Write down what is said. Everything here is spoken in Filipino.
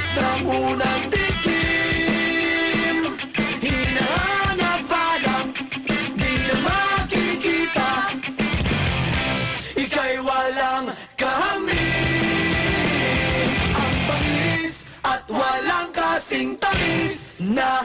Labis unang tikim? Hinahanap alam Di na makikita. Ika'y walang kahamig Ang pangis at walang kasing tamis Na